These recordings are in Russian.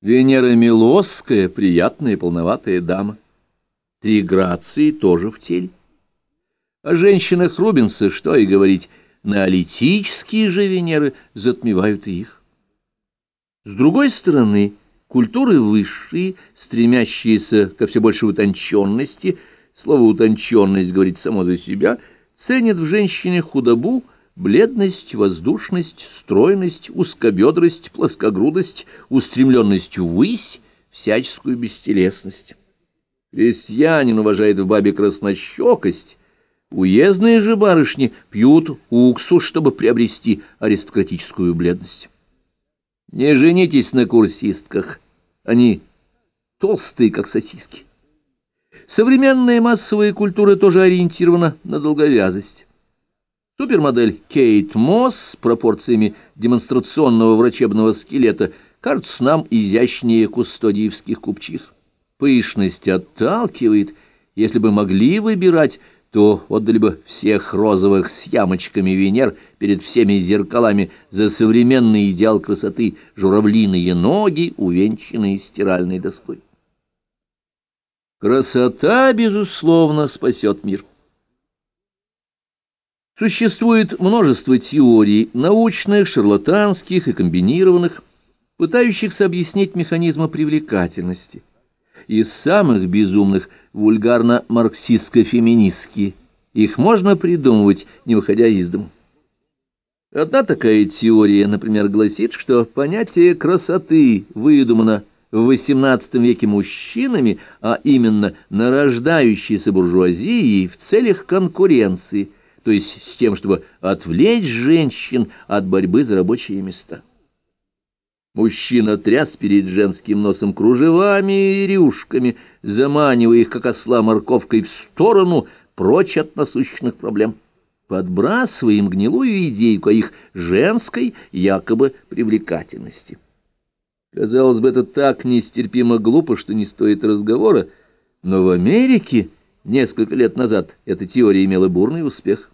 Венера Милосская — приятная полноватая дама. Три грации тоже в теле. О женщинах Рубенса что и говорить, неолитические же Венеры затмевают и их. С другой стороны, культуры высшие, стремящиеся ко все большей утонченности, слово «утонченность» говорит само за себя, ценят в женщине худобу, Бледность, воздушность, стройность, узкобедрость, плоскогрудость, устремленность ввысь, всяческую бестелесность. Крестьянин уважает в бабе краснощекость, уездные же барышни пьют уксус, чтобы приобрести аристократическую бледность. Не женитесь на курсистках, они толстые, как сосиски. Современная массовая культура тоже ориентирована на долговязость. Супермодель Кейт Мосс с пропорциями демонстрационного врачебного скелета кажется нам изящнее кустодиевских купчих. Пышность отталкивает. Если бы могли выбирать, то отдали бы всех розовых с ямочками Венер перед всеми зеркалами за современный идеал красоты журавлиные ноги, увенчанные стиральной доской. Красота, безусловно, спасет мир. Существует множество теорий, научных, шарлатанских и комбинированных, пытающихся объяснить механизмы привлекательности. Из самых безумных вульгарно-марксистско-феминистские. Их можно придумывать, не выходя из дому. Одна такая теория, например, гласит, что понятие красоты выдумано в XVIII веке мужчинами, а именно нарождающейся буржуазией в целях конкуренции – то есть с тем, чтобы отвлечь женщин от борьбы за рабочие места. Мужчина тряс перед женским носом кружевами и рюшками, заманивая их, как осла морковкой, в сторону, прочь от насущных проблем, подбрасывая им гнилую идейку о их женской якобы привлекательности. Казалось бы, это так нестерпимо глупо, что не стоит разговора, но в Америке несколько лет назад эта теория имела бурный успех.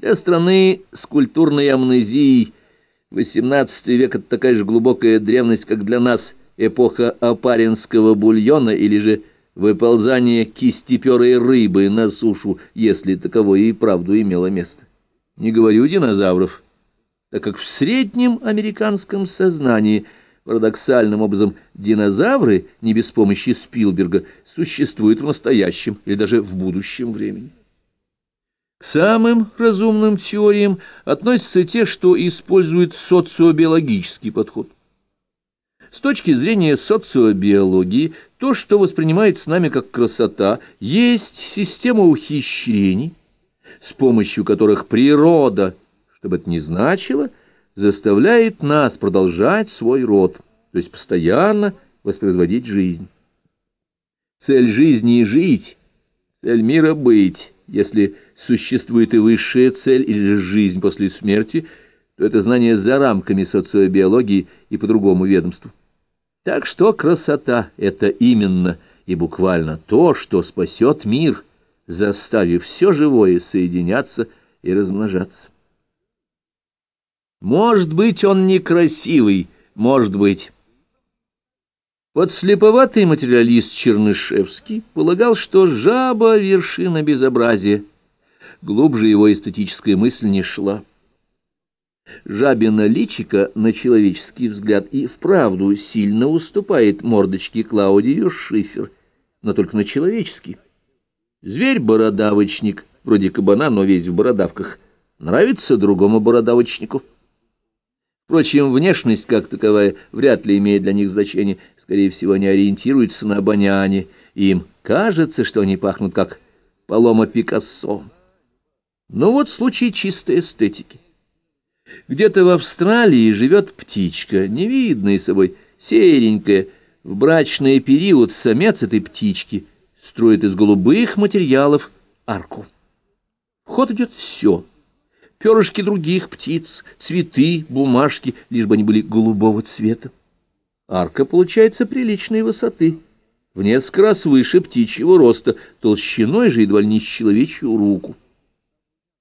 Для страны с культурной амнезией XVIII век — это такая же глубокая древность, как для нас эпоха опаринского бульона или же выползание кистеперой рыбы на сушу, если таковое и правду имело место. Не говорю динозавров, так как в среднем американском сознании парадоксальным образом динозавры, не без помощи Спилберга, существуют в настоящем или даже в будущем времени. К самым разумным теориям относятся те, что используют социобиологический подход. С точки зрения социобиологии, то, что воспринимается нами как красота, есть система ухищрений, с помощью которых природа, что бы это ни значило, заставляет нас продолжать свой род, то есть постоянно воспроизводить жизнь. Цель жизни — жить, цель мира — быть. Если существует и высшая цель или жизнь после смерти, то это знание за рамками социобиологии и по другому ведомству. Так что красота — это именно и буквально то, что спасет мир, заставив все живое соединяться и размножаться. Может быть, он некрасивый, может быть... Подслеповатый материалист Чернышевский полагал, что жаба — вершина безобразия. Глубже его эстетическая мысль не шла. Жабина личика, на человеческий взгляд, и вправду сильно уступает мордочке Клаудию Шифер, но только на человеческий. Зверь-бородавочник, вроде кабана, но весь в бородавках, нравится другому бородавочнику. Впрочем, внешность как таковая вряд ли имеет для них значение. Скорее всего, они ориентируются на обоняние. Им кажется, что они пахнут как полома Пикассо. Ну вот случай чистой эстетики. Где-то в Австралии живет птичка, невидная собой, серенькая. В брачный период самец этой птички строит из голубых материалов арку. В ход идет все перышки других птиц, цветы, бумажки, лишь бы они были голубого цвета. Арка получается приличной высоты, в несколько раз выше птичьего роста, толщиной же едва ли не с человечью руку.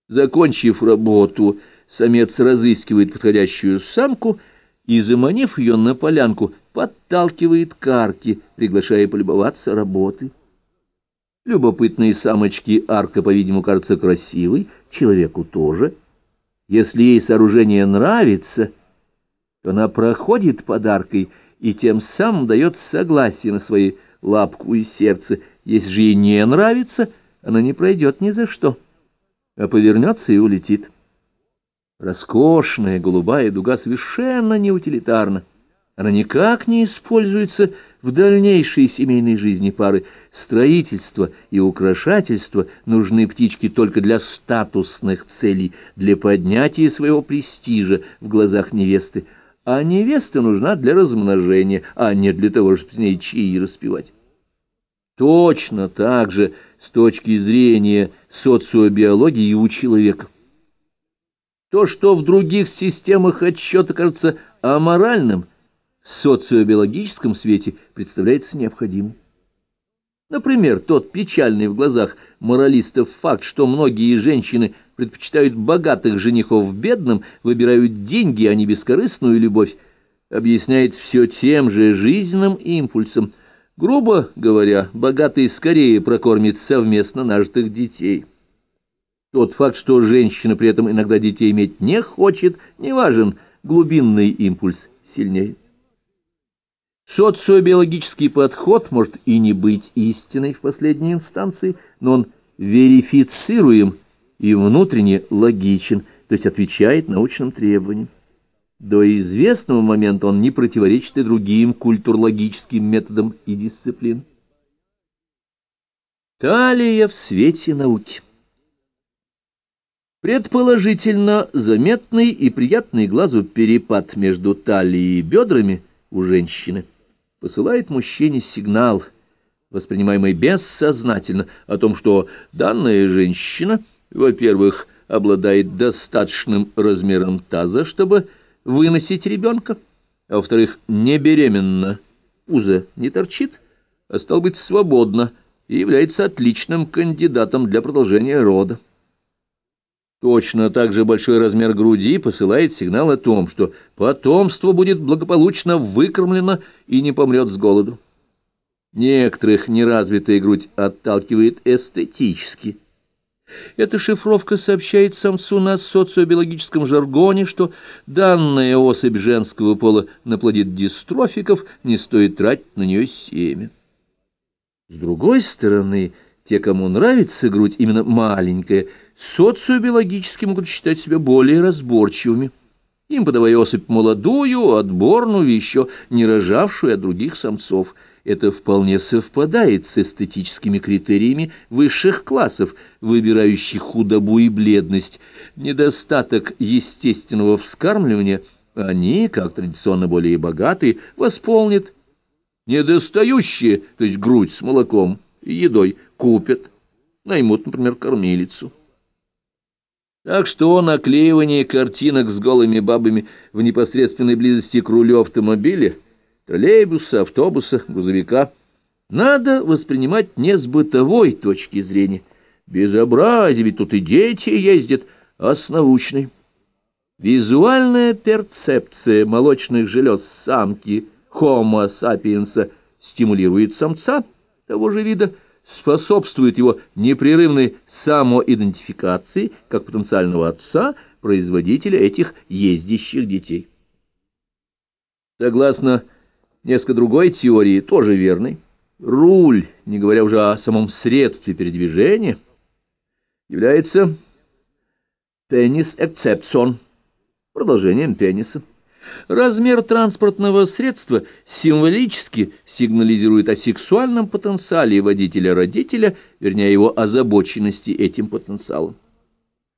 Закончив работу, самец разыскивает подходящую самку и, заманив ее на полянку, подталкивает карки, приглашая полюбоваться работой. Любопытные самочки арка, по-видимому, кажется красивой, человеку тоже. Если ей сооружение нравится, то она проходит подаркой и тем самым дает согласие на свои лапку и сердце. Если же ей не нравится, она не пройдет ни за что, а повернется и улетит. Роскошная голубая дуга совершенно неутилитарна. Она никак не используется в дальнейшей семейной жизни пары. Строительство и украшательство нужны птичке только для статусных целей, для поднятия своего престижа в глазах невесты, а невеста нужна для размножения, а не для того, чтобы с ней чаи распевать. Точно так же с точки зрения социобиологии у человека. То, что в других системах отсчета кажется аморальным, в социобиологическом свете представляется необходимым. Например, тот печальный в глазах моралистов факт, что многие женщины предпочитают богатых женихов бедным, выбирают деньги, а не бескорыстную любовь, объясняет все тем же жизненным импульсом. Грубо говоря, богатый скорее прокормит совместно нажитых детей. Тот факт, что женщина при этом иногда детей иметь не хочет, не важен, глубинный импульс сильнее. Социобиологический подход может и не быть истиной в последней инстанции, но он верифицируем и внутренне логичен, то есть отвечает научным требованиям. До известного момента он не противоречит и другим культурологическим методам и дисциплин. Талия в свете науки Предположительно, заметный и приятный глазу перепад между талией и бедрами у женщины посылает мужчине сигнал, воспринимаемый бессознательно, о том, что данная женщина, во-первых, обладает достаточным размером таза, чтобы выносить ребенка, а во-вторых, не беременна, пузо не торчит, а стал быть свободна и является отличным кандидатом для продолжения рода. Точно так же большой размер груди посылает сигнал о том, что потомство будет благополучно выкормлено и не помрет с голоду. Некоторых неразвитая грудь отталкивает эстетически. Эта шифровка сообщает самцу на социобиологическом жаргоне, что данная особь женского пола наплодит дистрофиков, не стоит тратить на нее семя. С другой стороны, те, кому нравится грудь именно маленькая, социобиологически могут считать себя более разборчивыми. Им подавая особь молодую, отборную, еще не рожавшую от других самцов. Это вполне совпадает с эстетическими критериями высших классов, выбирающих худобу и бледность. Недостаток естественного вскармливания они, как традиционно более богатые, восполнят. Недостающие, то есть грудь с молоком и едой, купят, наймут, например, кормилицу. Так что наклеивание картинок с голыми бабами в непосредственной близости к рулю автомобиля, троллейбуса, автобуса, грузовика надо воспринимать не с бытовой точки зрения. Безобразие, ведь тут и дети ездят, а с научной. Визуальная перцепция молочных желез самки Homo sapiens стимулирует самца того же вида, способствует его непрерывной самоидентификации как потенциального отца, производителя этих ездящих детей. Согласно несколько другой теории, тоже верной, руль, не говоря уже о самом средстве передвижения, является пенис-экцепцион, продолжением пениса. Размер транспортного средства символически сигнализирует о сексуальном потенциале водителя-родителя, вернее, его озабоченности этим потенциалом.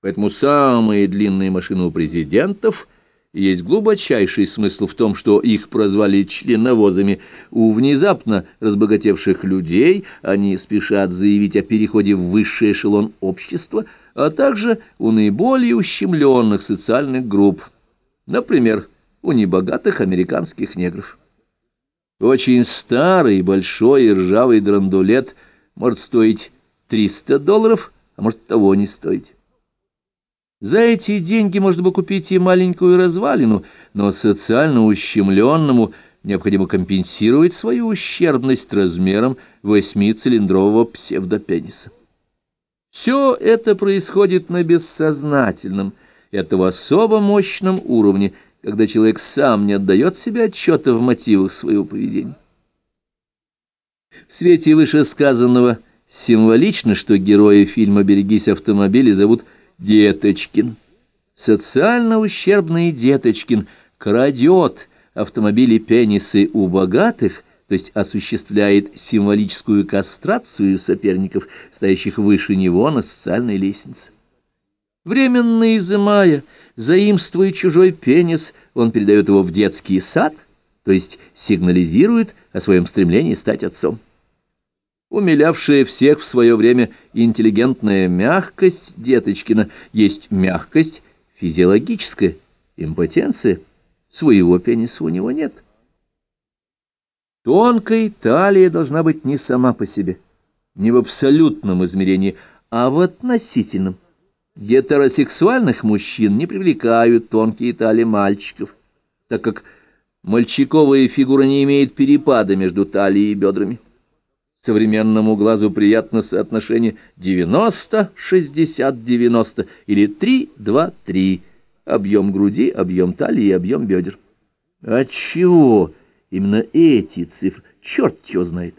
Поэтому самые длинные машины у президентов есть глубочайший смысл в том, что их прозвали членовозами. У внезапно разбогатевших людей они спешат заявить о переходе в высший эшелон общества, а также у наиболее ущемленных социальных групп. Например, у небогатых американских негров. Очень старый, большой ржавый драндулет может стоить 300 долларов, а может того не стоить. За эти деньги можно бы купить и маленькую развалину, но социально ущемленному необходимо компенсировать свою ущербность размером восьмицилиндрового псевдопениса. Все это происходит на бессознательном, это в особо мощном уровне, когда человек сам не отдает себе отчета в мотивах своего поведения. В свете вышесказанного символично, что герои фильма «Берегись автомобиля» зовут Деточкин. Социально ущербный Деточкин крадет автомобили пенисы у богатых, то есть осуществляет символическую кастрацию соперников, стоящих выше него на социальной лестнице. Временно изымая, заимствуя чужой пенис, он передает его в детский сад, то есть сигнализирует о своем стремлении стать отцом. Умилявшая всех в свое время интеллигентная мягкость Деточкина есть мягкость физиологическая, импотенция. Своего пениса у него нет. Тонкой талия должна быть не сама по себе, не в абсолютном измерении, а в относительном. Гетеросексуальных мужчин не привлекают тонкие талии мальчиков, так как мальчиковая фигура не имеет перепада между талией и бедрами. Современному глазу приятно соотношение 90-60-90 или 3-2-3, объем груди, объем талии объем бедер. Отчего именно эти цифры? Черт его знает.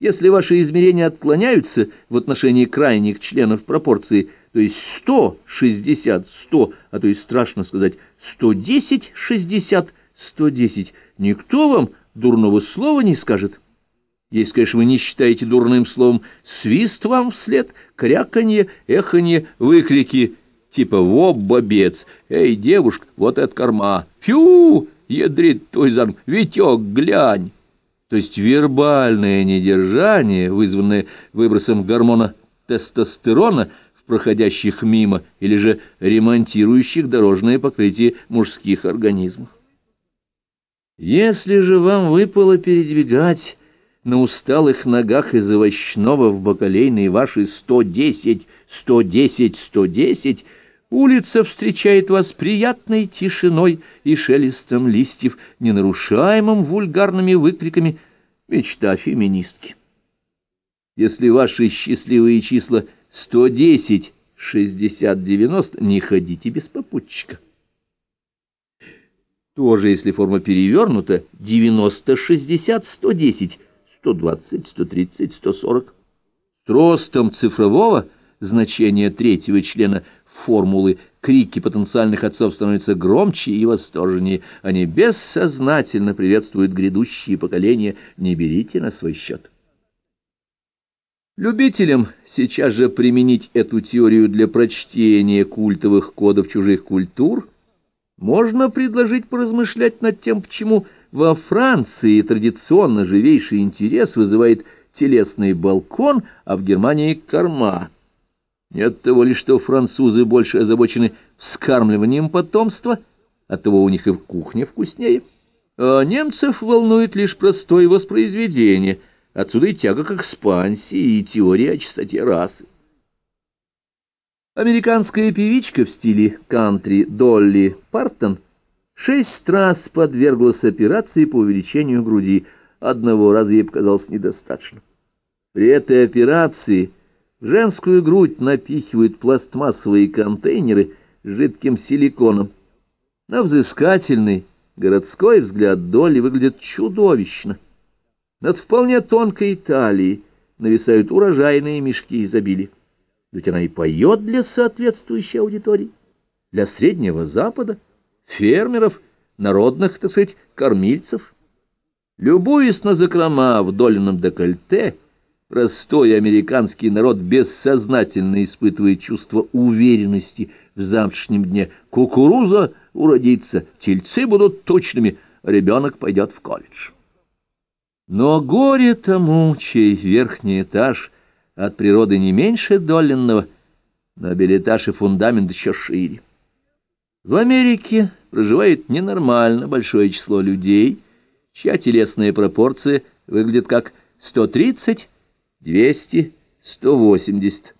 Если ваши измерения отклоняются в отношении крайних членов пропорции, то есть 100, 60, 100, а то есть страшно сказать 110, 60, 110, никто вам дурного слова не скажет. Если, конечно, вы не считаете дурным словом свист вам вслед, кряканье, эханье, выкрики, типа «Во, бобец! Эй, девушка, вот это корма! Фью! Ядрит твой зам! Витек, глянь!» То есть вербальное недержание, вызванное выбросом гормона тестостерона в проходящих мимо или же ремонтирующих дорожное покрытие мужских организмов. Если же вам выпало передвигать на усталых ногах из овощного в бакалейной ваши сто десять, сто десять, сто десять, улица встречает вас приятной тишиной и шелестом листьев, ненарушаемым вульгарными выкриками мечта феминистки. Если ваши счастливые числа сто десять, шестьдесят, девяносто, не ходите без попутчика. Тоже, если форма перевернута, девяносто, шестьдесят, сто десять, 120, 130, 140. С ростом цифрового значения третьего члена формулы крики потенциальных отцов становятся громче и восторженнее. Они бессознательно приветствуют грядущие поколения. Не берите на свой счет. Любителям сейчас же применить эту теорию для прочтения культовых кодов чужих культур можно предложить поразмышлять над тем, почему во Франции традиционно живейший интерес вызывает телесный балкон, а в Германии — корма. Не от того ли, что французы больше озабочены вскармливанием потомства, оттого у них и в кухне вкуснее. А немцев волнует лишь простое воспроизведение, отсюда и тяга к экспансии и теория о чистоте расы. Американская певичка в стиле кантри Долли Партон шесть раз подверглась операции по увеличению груди. Одного раза ей показалось недостаточно. При этой операции в женскую грудь напихивают пластмассовые контейнеры с жидким силиконом. На взыскательный городской взгляд Долли выглядит чудовищно. Над вполне тонкой талией нависают урожайные мешки изобилия. Ведь она и поет для соответствующей аудитории, для Среднего Запада, фермеров, народных, так сказать, кормильцев. Любуясь на закрома в доленном декольте, простой американский народ бессознательно испытывает чувство уверенности в завтрашнем дне. Кукуруза уродится, тельцы будут точными, ребенок пойдет в колледж. Но горе тому, чей верхний этаж от природы не меньше доленного, но билетаж и фундамент еще шире. В Америке проживает ненормально большое число людей, чья телесная пропорция выглядит как 130, 200, 180.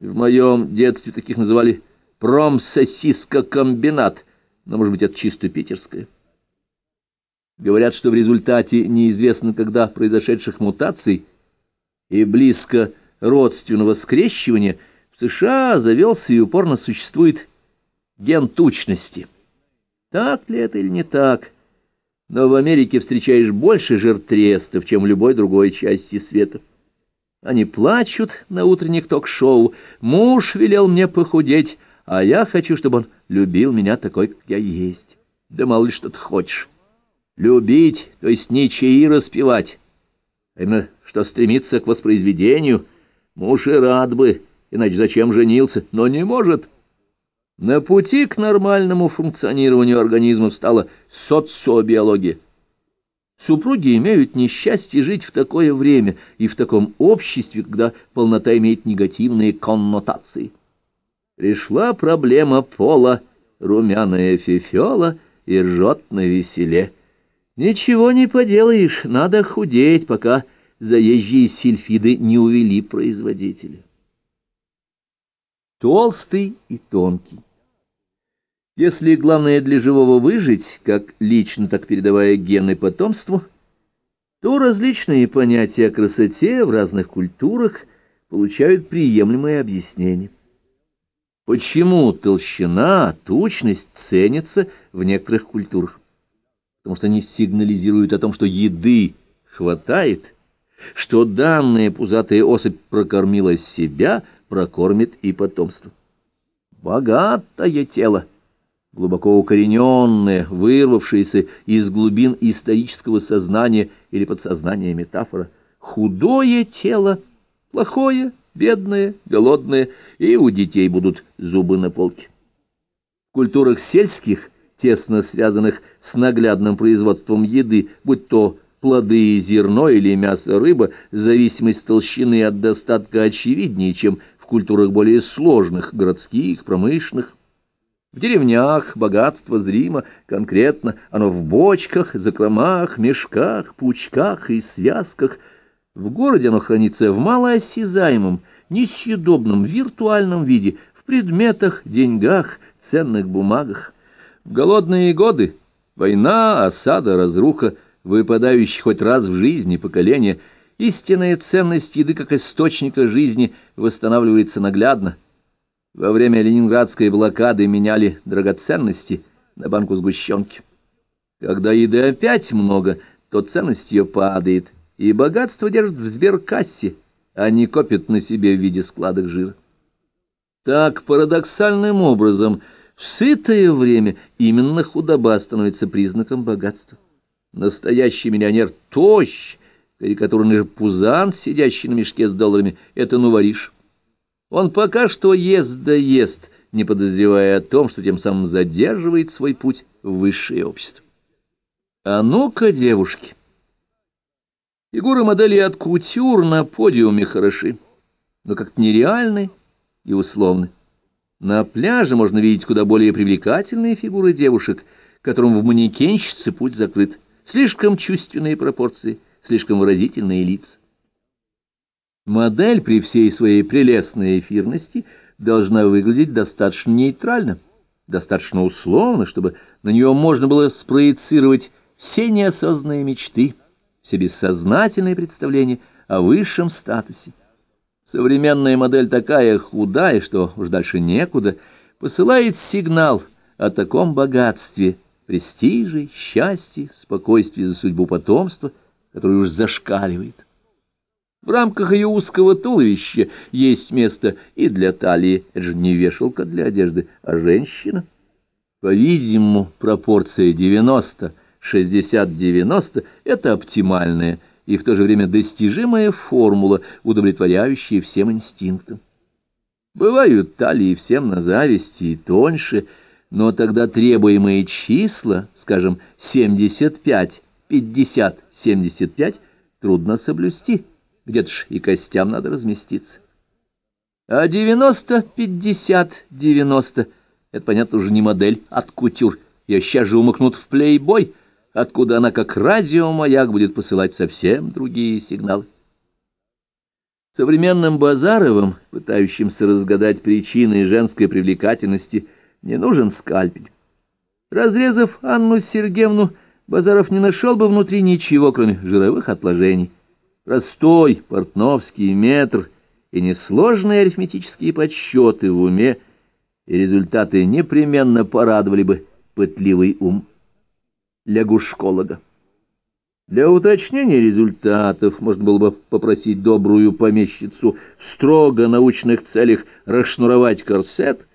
В моем детстве таких называли промсосискокомбинат, но, может быть, это чисто питерское. Говорят, что в результате неизвестно когда произошедших мутаций и близко родственного скрещивания в США завелся и упорно существует ген тучности. Так ли это или не так? Но в Америке встречаешь больше жертв трестов, чем в любой другой части света. Они плачут на утренних ток-шоу. Муж велел мне похудеть, а я хочу, чтобы он любил меня такой, как я есть. Да мало ли что ты хочешь. Любить, то есть ничьи распевать. А именно, что стремиться к воспроизведению. Муж и рад бы, иначе зачем женился, но не может. На пути к нормальному функционированию организма стала социобиология. Супруги имеют несчастье жить в такое время и в таком обществе, когда полнота имеет негативные коннотации. Пришла проблема пола, румяная фифела и ржет на веселе. Ничего не поделаешь, надо худеть, пока заезжие сильфиды не увели производителя. Толстый и тонкий. Если главное для живого выжить, как лично, так передавая гены потомству, то различные понятия о красоте в разных культурах получают приемлемое объяснение. Почему толщина, тучность ценятся в некоторых культурах? Потому что они сигнализируют о том, что еды хватает, что данная пузатая особь прокормила себя, прокормит и потомство. Богатое тело глубоко укорененная, вырвавшаяся из глубин исторического сознания или подсознания метафора. Худое тело, плохое, бедное, голодное, и у детей будут зубы на полке. В культурах сельских, тесно связанных с наглядным производством еды, будь то плоды, зерно или мясо, рыба, зависимость толщины от достатка очевиднее, чем в культурах более сложных, городских, промышленных. В деревнях богатство зримо, конкретно, оно в бочках, закромах, мешках, пучках и связках. В городе оно хранится в малоосязаемом, несъедобном, виртуальном виде, в предметах, деньгах, ценных бумагах. В голодные годы война, осада, разруха, выпадающие хоть раз в жизни поколения, истинная ценность еды как источника жизни восстанавливается наглядно. Во время ленинградской блокады меняли драгоценности на банку сгущенки. Когда еды опять много, то ценность ее падает, и богатство держит в сберкассе, а не копит на себе в виде складок жира. Так парадоксальным образом в сытое время именно худоба становится признаком богатства. Настоящий миллионер тощ, карикатурный пузан, сидящий на мешке с долларами, это ну воришь. Он пока что ест да ест, не подозревая о том, что тем самым задерживает свой путь в высшее общество. А ну-ка, девушки! Фигуры моделей от кутюр на подиуме хороши, но как-то нереальны и условны. На пляже можно видеть куда более привлекательные фигуры девушек, которым в манекенщице путь закрыт. Слишком чувственные пропорции, слишком выразительные лица. Модель при всей своей прелестной эфирности должна выглядеть достаточно нейтрально, достаточно условно, чтобы на нее можно было спроецировать все неосознанные мечты, все бессознательные представления о высшем статусе. Современная модель такая худая, что уж дальше некуда, посылает сигнал о таком богатстве, престиже, счастье, спокойствии за судьбу потомства, которое уж зашкаливает. В рамках ее узкого туловища есть место и для талии. Это же не вешалка для одежды, а женщина. По-видимому, пропорция 90, 60-90 — это оптимальная и в то же время достижимая формула, удовлетворяющая всем инстинктам. Бывают талии всем на зависти и тоньше, но тогда требуемые числа, скажем, 75, 50, 75, трудно соблюсти. Где-то ж и костям надо разместиться. А девяносто, пятьдесят, девяносто — это, понятно, уже не модель от кутюр. Я сейчас же умыкнут в плейбой, откуда она как радиомаяк будет посылать совсем другие сигналы. Современным Базаровым, пытающимся разгадать причины женской привлекательности, не нужен скальпель. Разрезав Анну Сергеевну, Базаров не нашел бы внутри ничего, кроме жировых отложений. Простой портновский метр и несложные арифметические подсчеты в уме, и результаты непременно порадовали бы пытливый ум лягушколога. Для уточнения результатов можно было бы попросить добрую помещицу в строго научных целях расшнуровать корсет,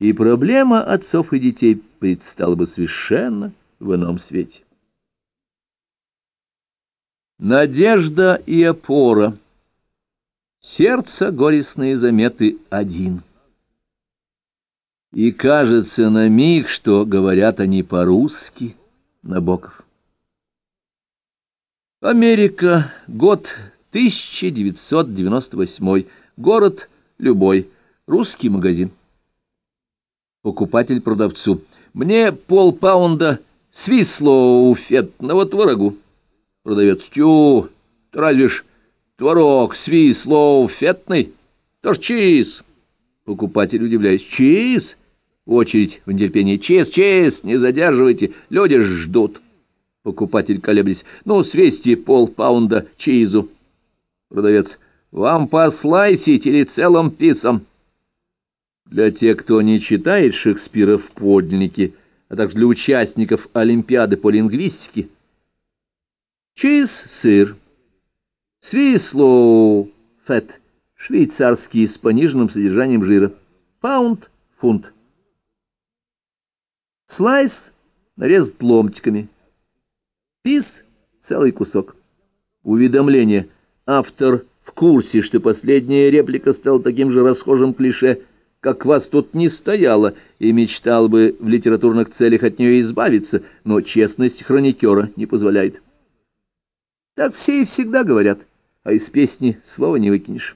и проблема отцов и детей предстала бы совершенно в ином свете. Надежда и опора. Сердце горестные заметы один. И кажется на миг, что говорят они по-русски, Набоков. Америка, год 1998, город любой, русский магазин. Покупатель продавцу. Мне полпаунда свислого уфетного творогу. Продавец. Тю, разве ж творог свисло фетный? Тоже чиз. Покупатель удивляясь. Чиз? Очередь в нетерпении. Чиз, чиз, не задерживайте, люди ждут. Покупатель колеблясь. Ну, свести полпаунда чизу. Продавец. Вам по слайсить или целым писом? Для тех, кто не читает Шекспира в подлиннике, а также для участников Олимпиады по лингвистике, чиз — сыр, свислоу — фет, швейцарский с пониженным содержанием жира, паунд — фунт. Слайс нарезать ломтиками, Пис — целый кусок. Уведомление. Автор в курсе, что последняя реплика стала таким же расхожим клише, как вас тут не стояло, и мечтал бы в литературных целях от нее избавиться, но честность хроникера не позволяет. Так все и всегда говорят, а из песни слова не выкинешь.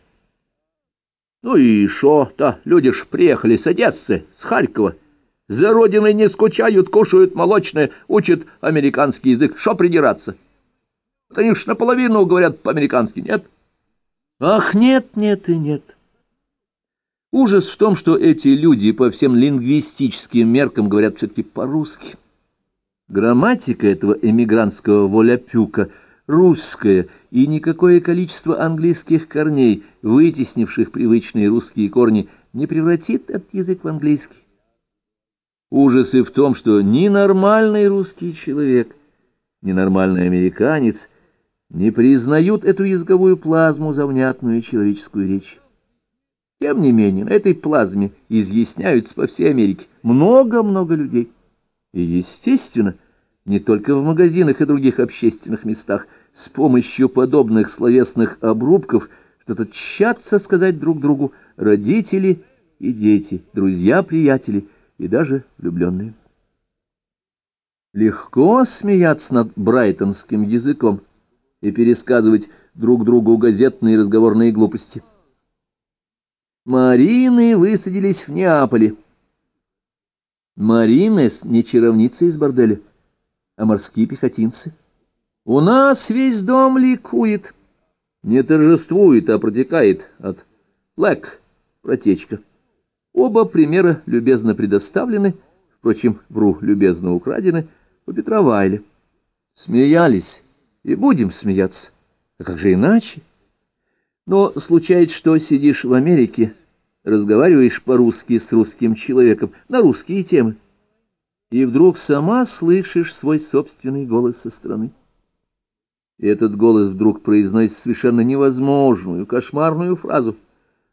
Ну и шо-то, люди ж приехали с Одессы, с Харькова, за родиной не скучают, кушают молочное, учат американский язык. Что придираться? Они ж наполовину говорят по-американски, нет? Ах, нет, нет и нет. Ужас в том, что эти люди по всем лингвистическим меркам говорят все-таки по-русски. Грамматика этого эмигрантского воляпюка русская, и никакое количество английских корней, вытеснивших привычные русские корни, не превратит этот язык в английский. Ужасы в том, что ни нормальный русский человек, ни нормальный американец не признают эту языковую плазму за внятную человеческую речь. Тем не менее, на этой плазме изъясняются по всей Америке много-много людей. И, естественно, не только в магазинах и других общественных местах, с помощью подобных словесных обрубков что-то тщатся сказать друг другу родители и дети, друзья-приятели – и даже влюбленные. Легко смеяться над брайтонским языком и пересказывать друг другу газетные разговорные глупости. Марины высадились в Неаполе. Маринес не чаровница из борделя, а морские пехотинцы. У нас весь дом ликует. Не торжествует, а протекает от лэк, протечка. Оба примера любезно предоставлены, впрочем, вру, любезно украдены, у Петра Вайля. Смеялись и будем смеяться. А как же иначе? Но случается, что сидишь в Америке, разговариваешь по-русски с русским человеком на русские темы, и вдруг сама слышишь свой собственный голос со стороны. И этот голос вдруг произносит совершенно невозможную, кошмарную фразу —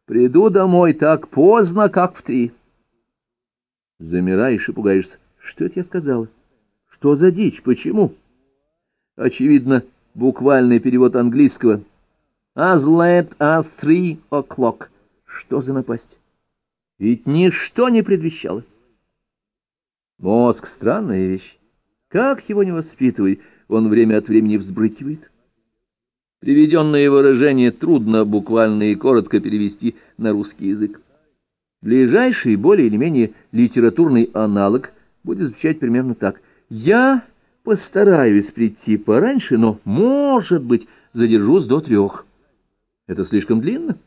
Приду домой так поздно, как в три. Замираешь и пугаешься. Что это я сказала? Что за дичь? Почему? Очевидно, буквальный перевод английского. As late as three o'clock. Что за напасть? Ведь ничто не предвещало. Мозг — странная вещь. Как его не воспитывай, он время от времени взбрыкивает. Приведенное выражение трудно буквально и коротко перевести на русский язык. Ближайший, более или менее литературный аналог будет звучать примерно так. «Я постараюсь прийти пораньше, но, может быть, задержусь до трех». Это слишком длинно.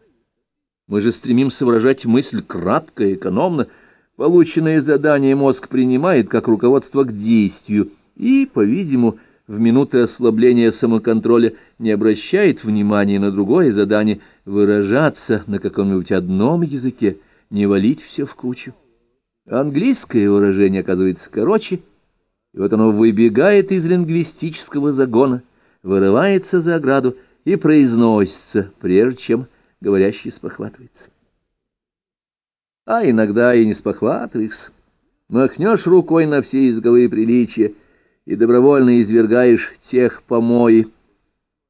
Мы же стремимся выражать мысль кратко и экономно. Полученное задание мозг принимает как руководство к действию и, по-видимому, в минуты ослабления самоконтроля не обращает внимания на другое задание выражаться на каком-нибудь одном языке, не валить все в кучу. Английское выражение оказывается короче, и вот оно выбегает из лингвистического загона, вырывается за ограду и произносится, прежде чем говорящий спохватывается. А иногда и не спохватываешься. Махнешь рукой на все языковые приличия и добровольно извергаешь тех помои.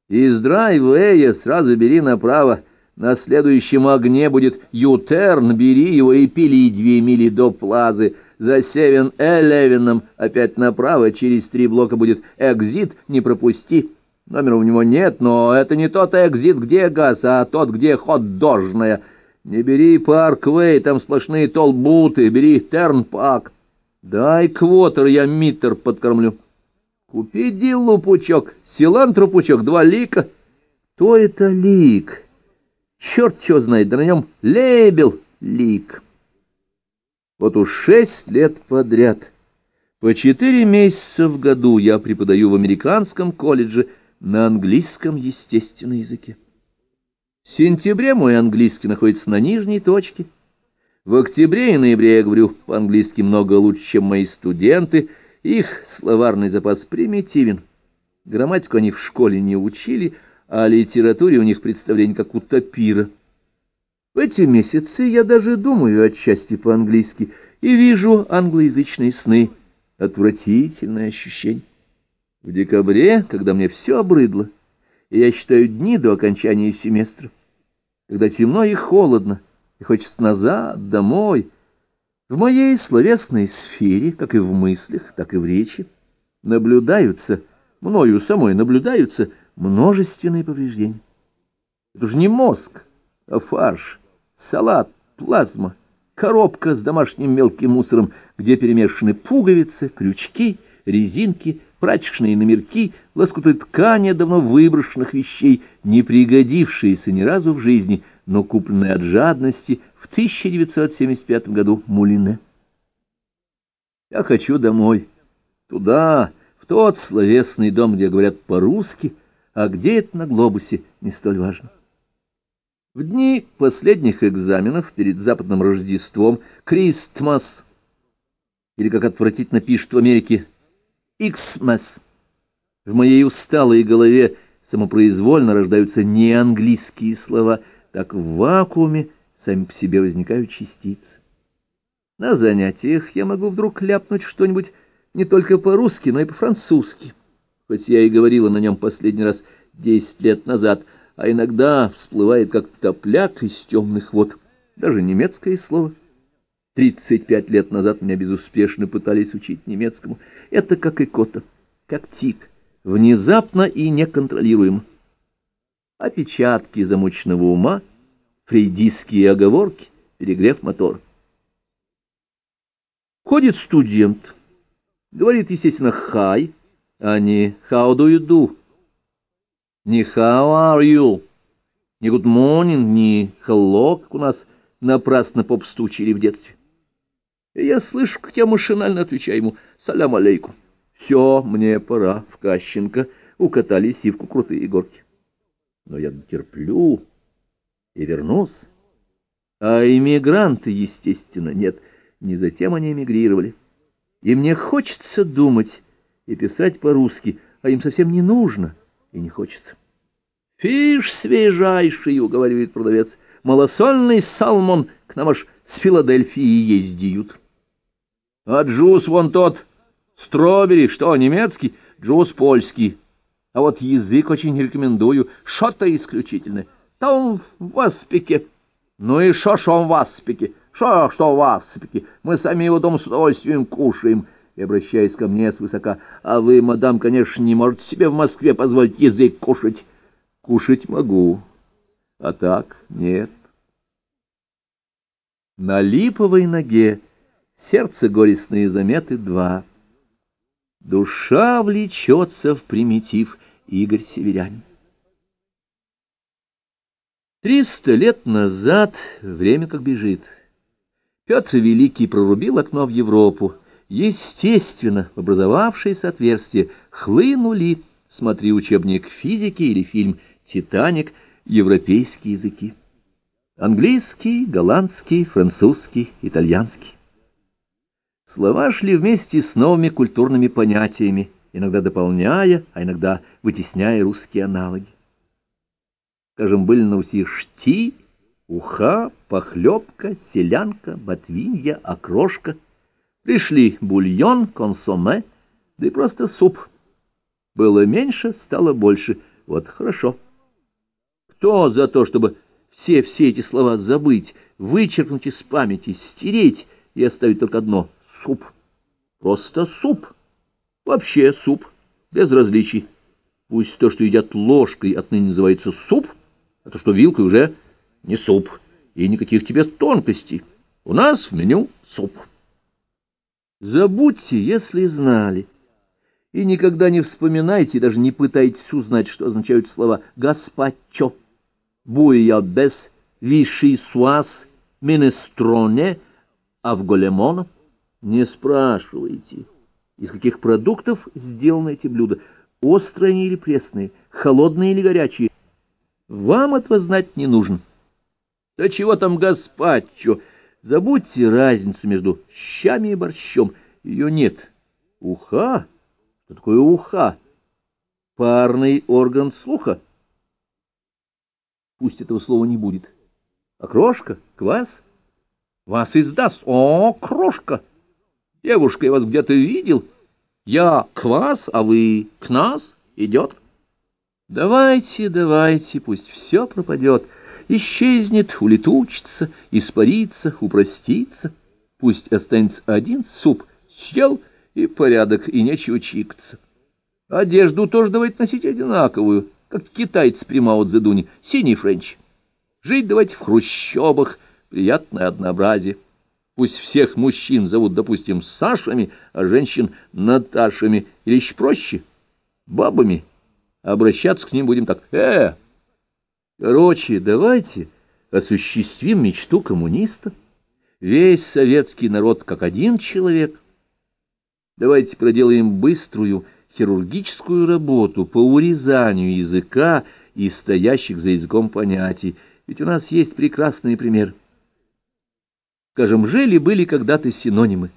Из драйвея сразу бери направо, на следующем огне будет ютерн, бери его и пили две мили до плазы. За севен элевеном опять направо, через три блока будет экзит, не пропусти. Номера у него нет, но это не тот экзит, где газ, а тот, где ход дожная. Не бери парквей, там сплошные толбуты, бери тернпак. Дай квотер, я миттер подкормлю. Купи диллу пучок, силантру пучок, два лика. Кто это лик? Черт его знает, да на нем лейбел лик. Вот уж шесть лет подряд, по четыре месяца в году я преподаю в американском колледже на английском естественном языке. В сентябре мой английский находится на нижней точке. В октябре и ноябре я говорю по-английски много лучше, чем мои студенты. Их словарный запас примитивен. Грамматику они в школе не учили, а о литературе у них представление как у тапира. В эти месяцы я даже думаю отчасти по-английски и вижу англоязычные сны. Отвратительное ощущение. В декабре, когда мне все обрыдло, и я считаю дни до окончания семестра, когда темно и холодно, и хочется назад, домой, в моей словесной сфере, как и в мыслях, так и в речи, наблюдаются, мною самой наблюдаются множественные повреждения. Это же не мозг, а фарш, салат, плазма, коробка с домашним мелким мусором, где перемешаны пуговицы, крючки, резинки, прачечные номерки, лоскуты ткани давно выброшенных вещей, не пригодившиеся ни разу в жизни, но купленные от жадности в 1975 году Мулине. Я хочу домой, туда, в тот словесный дом, где говорят по-русски, а где это на глобусе, не столь важно. В дни последних экзаменов перед западным Рождеством «Кристмас» или, как отвратительно пишут в Америке, «Иксмас» в моей усталой голове самопроизвольно рождаются неанглийские слова, так в вакууме сами по себе возникают частицы. На занятиях я могу вдруг ляпнуть что-нибудь не только по-русски, но и по-французски хоть я и говорила на нем последний раз десять лет назад, а иногда всплывает как топляк из темных вод, даже немецкое слово. Тридцать пять лет назад меня безуспешно пытались учить немецкому. Это как икота, как тик, внезапно и неконтролируемо. Опечатки замученного ума, фрейдистские оговорки, перегрев мотора. Ходит студент, говорит, естественно, «хай», а не «How do you do?» Не «How are you?» Не «Good morning», не «Hello», как у нас напрасно попсту учили в детстве. И я слышу, как я машинально отвечаю ему «Салям алейкум». Все, мне пора в Кащенко, укатали сивку крутые горки. Но я терплю и вернусь. А иммигранты, естественно, нет, не затем они эмигрировали. И мне хочется думать и писать по-русски, а им совсем не нужно и не хочется. «Fish свежайший», — уговаривает продавец, — «малосольный salmon, к нам аж с Филадельфии ездиют». «А juice вон тот, strawberry, что, немецкий? Juice польский. А вот язык очень рекомендую, что-то исключительное. Там в аспике». «Ну и шо, шо в аспике? Шо, что в аспике? Мы сами его дом с удовольствием кушаем» и, обращаясь ко мне свысока, «А вы, мадам, конечно, не можете себе в Москве позволить язык кушать». «Кушать могу, а так нет». На липовой ноге сердце горестные заметы два. Душа влечется в примитив Игорь Северянин. Триста лет назад время как бежит. Петр Великий прорубил окно в Европу. Естественно, в образовавшееся отверстие хлынули, смотри учебник физики или фильм «Титаник», европейские языки. Английский, голландский, французский, итальянский. Слова шли вместе с новыми культурными понятиями, иногда дополняя, а иногда вытесняя русские аналоги. Скажем, были на Руси шти, уха, похлебка, селянка, ботвинья, окрошка. Пришли бульон, консоме, да и просто суп. Было меньше, стало больше. Вот хорошо. Кто за то, чтобы все-все эти слова забыть, вычеркнуть из памяти, стереть и оставить только одно — суп? Просто суп. Вообще суп, без различий. Пусть то, что едят ложкой, отныне называется суп, а то, что вилкой, уже не суп. И никаких тебе тонкостей. У нас в меню суп. Забудьте, если знали. И никогда не вспоминайте, даже не пытайтесь узнать, что означают слова «гаспачо», «буйабес», «виши суас», «минестроне», «авголемоно». Не спрашивайте, из каких продуктов сделаны эти блюда, острые они или пресные, холодные или горячие. Вам этого знать не нужно. Да чего там гаспачо? Забудьте разницу между щами и борщом. Ее нет. Уха? Что такое уха? Парный орган слуха? Пусть этого слова не будет. А крошка? Квас? Вас издаст. О, крошка! Девушка, я вас где-то видел. Я квас, а вы к нас идет. Давайте, давайте, пусть все пропадет исчезнет, улетучится, испарится, упростится. Пусть останется один суп, съел и порядок, и нечего чикаться. Одежду тоже давайте носить одинаковую, как китайцы при Мао Цзэдуне, синий френч. Жить давайте в хрущобах, приятное однообразие. Пусть всех мужчин зовут, допустим, Сашами, а женщин Наташами, или еще проще, бабами. Обращаться к ним будем так, э, Короче, давайте осуществим мечту коммуниста. Весь советский народ как один человек. Давайте проделаем быструю хирургическую работу по урезанию языка и стоящих за языком понятий. Ведь у нас есть прекрасный пример. Скажем, жили-были когда-то синонимы.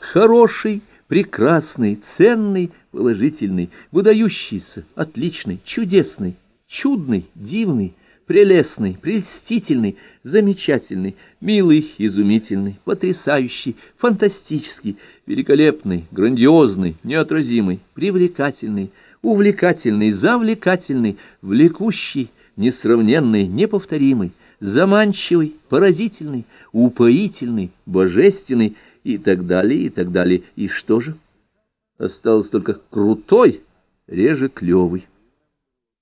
Хороший, прекрасный, ценный, положительный, выдающийся, отличный, чудесный чудный, дивный, прелестный, прельстительный, замечательный, милый, изумительный, потрясающий, фантастический, великолепный, грандиозный, неотразимый, привлекательный, увлекательный, завлекательный, влекущий, несравненный, неповторимый, заманчивый, поразительный, упоительный, божественный и так далее, и так далее. И что же? Осталось только крутой, реже клевый.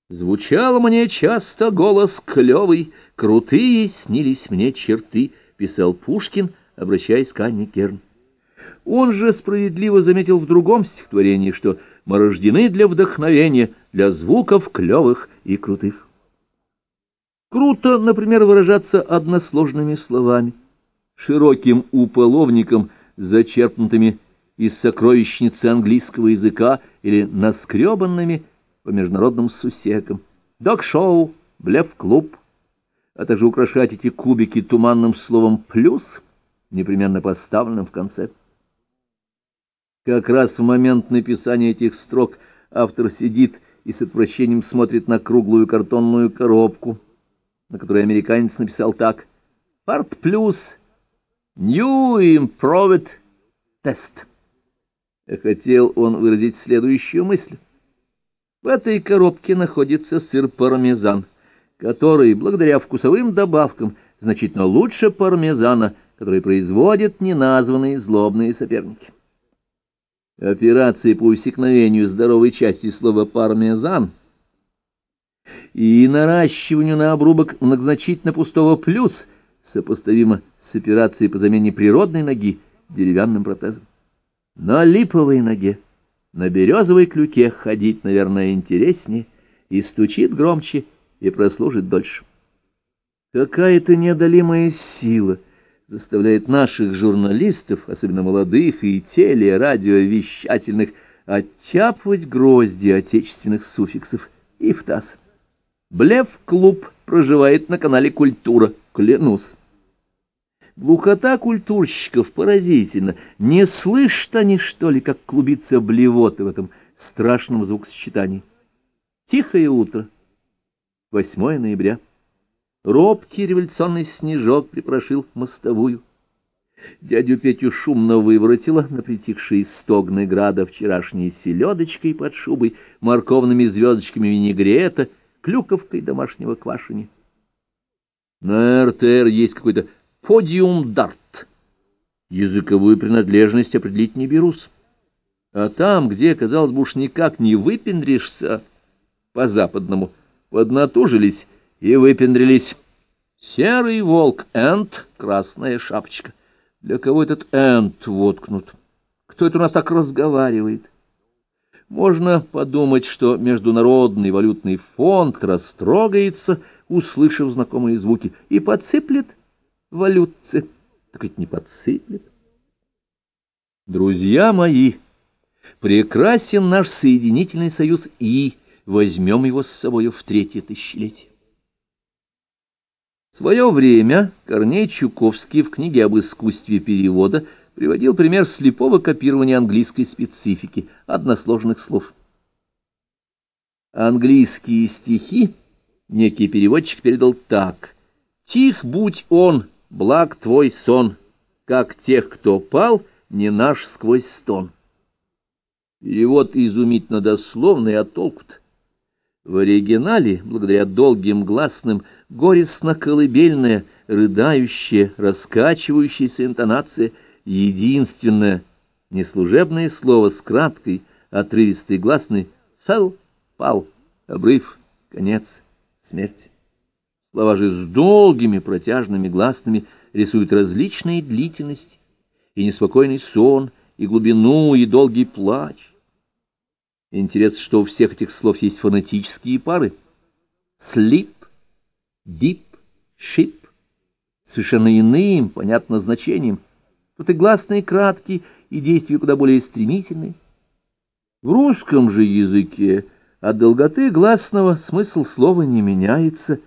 Звучал мне часто голос клевый, крутые снились мне черты, писал Пушкин, обращаясь к Анне Керн. Он же справедливо заметил в другом стихотворении, что мы рождены для вдохновения, для звуков клевых и крутых. Круто, например, выражаться односложными словами, широким уполовником, зачерпнутыми из сокровищницы английского языка или наскребанными по международным сусекам, док-шоу, блеф-клуб, а также украшать эти кубики туманным словом «плюс», непременно поставленным в конце. Как раз в момент написания этих строк автор сидит и с отвращением смотрит на круглую картонную коробку, на которой американец написал так «Part плюс New Improved Test». Хотел он выразить следующую мысль. В этой коробке находится сыр пармезан, который, благодаря вкусовым добавкам, значительно лучше пармезана, который производят неназванные злобные соперники. Операции по усекновению здоровой части слова «пармезан» и наращиванию на обрубок многозначительно пустого «плюс» сопоставимо с операцией по замене природной ноги деревянным протезом. На липовой ноге на березовой клюке ходить, наверное, интереснее, и стучит громче, и прослужит дольше. Какая-то неодолимая сила заставляет наших журналистов, особенно молодых и телерадиовещательных, оттяпывать грозди отечественных суффиксов и в таз. Блев-клуб проживает на канале «Культура», клянусь. Глухота культурщиков поразительна. Не слышат они, что ли, как клубится блевоты в этом страшном звукосочетании. Тихое утро. 8 ноября. Робкий революционный снежок припорошил мостовую. Дядю Петю шумно выворотило на притихшие стогны града вчерашней селедочкой под шубой, морковными звездочками винегрета, клюковкой домашнего квашения. На РТР есть какой-то подиум-дарт. Языковую принадлежность определить не берусь. А там, где, казалось бы, уж никак не выпендришься, по-западному, поднатужились и выпендрились. Серый волк, энт, красная шапочка. Для кого этот энт воткнут? Кто это у нас так разговаривает? Можно подумать, что Международный валютный фонд растрогается, услышав знакомые звуки, и подсыплет валютцы. Так ведь не подсыплет. Друзья мои, прекрасен наш соединительный союз И, возьмем его с собой в третье тысячелетие. В свое время Корней Чуковский в книге об искусстве перевода приводил пример слепого копирования английской специфики, односложных слов. Английские стихи некий переводчик передал так. «Тих будь он, благ твой сон, как тех, кто пал, не наш сквозь стон». Перевод изумительно дословный, а? В оригинале, благодаря долгим гласным, горестно-колыбельная, рыдающая, раскачивающаяся интонация, единственное неслужебное слово с краткой, отрывистой гласной «фел», «пал», «обрыв», «конец», «смерть». Слова же с долгими протяжными гласными рисуют различные длительности, и неспокойный сон, и глубину, и долгий плач. Интересно, что у всех этих слов есть фонетические пары. Sleep, deep, ship. Совершенно иным, понятно, значением. Тут и гласные краткие, и действия куда более стремительные. В русском же языке от долготы гласного смысл слова не меняется,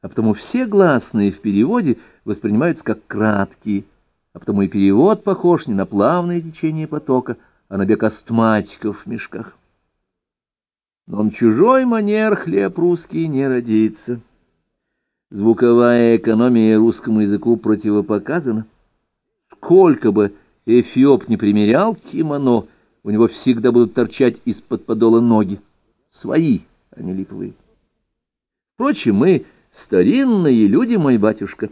а потому все гласные в переводе воспринимаются как краткие, а потому и перевод похож не на плавное течение потока, а на бег астматиков в мешках. Но он чужой манер хлеб русский не родится. Звуковая экономия русскому языку противопоказана. Сколько бы Эфиоп не примерял кимоно, у него всегда будут торчать из-под подола ноги. Свои, а не липовые. Впрочем, мы старинные люди, мой батюшка.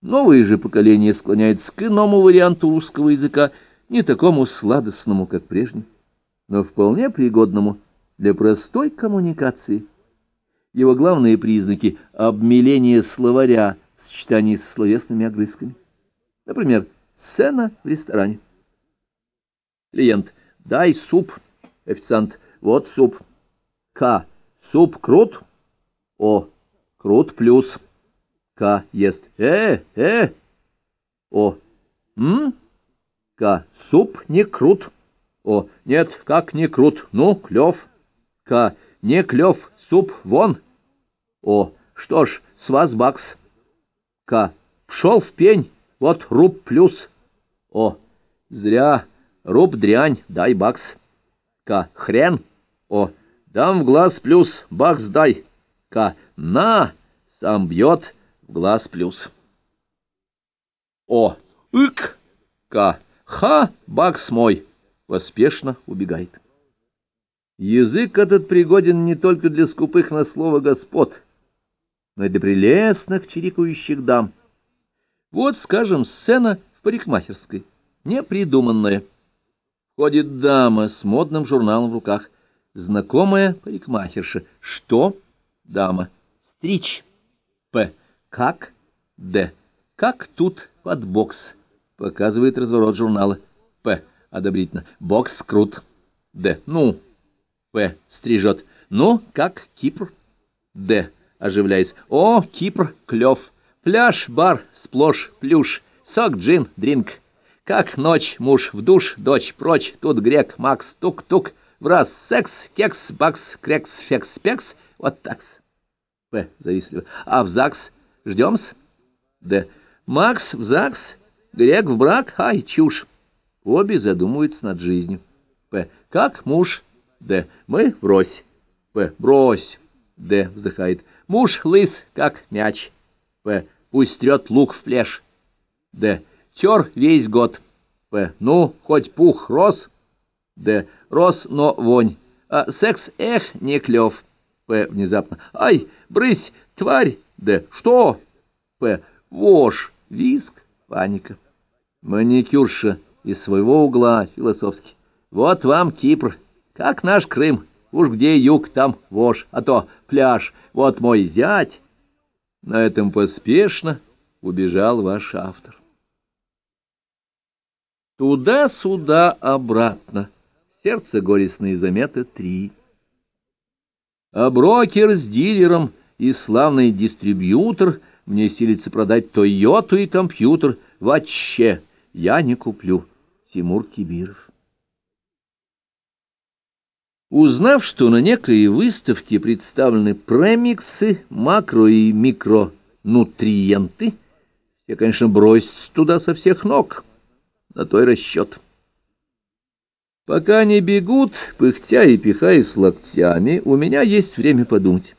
Новые же поколения склоняются к иному варианту русского языка, не такому сладостному, как прежний, но вполне пригодному для простой коммуникации. Его главные признаки — обмеление словаря в сочетании с словесными огрызками. Например, сцена в ресторане. Клиент. Дай суп. Официант. Вот суп. К. Суп крут. О. Крут плюс. К. Ест. Э, э. О. М? К. Суп не крут. О. Нет, как не крут. Ну, клев. К. Не клев, суп вон. О. Что ж, с вас бакс. К. Пшел в пень, вот руб плюс. О. Зря. Руб дрянь, дай бакс. К. Хрен. О. Дам в глаз плюс, бакс дай. К. На. Сам бьет, в глаз плюс. О. Ик. К. Ха, бакс мой. Поспешно убегает. Язык этот пригоден не только для скупых на слово господ, но и для прелестных чирикающих дам. Вот, скажем, сцена в парикмахерской, непридуманная. Входит дама с модным журналом в руках. Знакомая парикмахерша. Что? Дама. Стричь. П. Как? Д. Как тут под бокс? Показывает разворот журнала. П. Одобрительно. Бокс крут. Д. Ну, П. Стрижет. Ну, как Кипр? Д. Оживляясь. О, Кипр, клев. Пляж, бар, сплошь, плюш, сок, джин, drink. Как ночь, муж в душ, дочь прочь, тут грек, Макс, тук-тук, в раз секс, кекс, бакс, крекс, фекс, пекс, вот такс. П. Завистливо. А в ЗАГС ждем-с? Д. Макс в ЗАГС, грек в брак, ай, чушь. Обе задумываются над жизнью. П. Как муж? Д. Мы врозь. П. Брось. Д. Вздыхает. Муж лыс, как мяч. П. Пусть трет лук в плешь. Д. Тер весь год. П. Ну, хоть пух рос. Д. Рос, но вонь. А секс, эх, не клев. П. Внезапно. Ай, брысь, тварь. Д. Что? П. Вошь, виск, паника. Маникюрша из своего угла философски. Вот вам Кипр, как наш Крым. Уж где юг, там вошь, а то пляж. Вот мой зять. На этом поспешно убежал ваш автор. Туда-сюда, обратно. Сердце горестные заметы три. А брокер с дилером и славный дистрибьютор мне силится продать Тойоту и компьютер. Вообще я не куплю. Тимур Кибиров. Узнав, что на некой выставке представлены премиксы, макро- и микронутриенты, все, конечно, бросятся туда со всех ног. На той расчет. Пока они бегут, пыхтя и пихаясь локтями, у меня есть время подумать.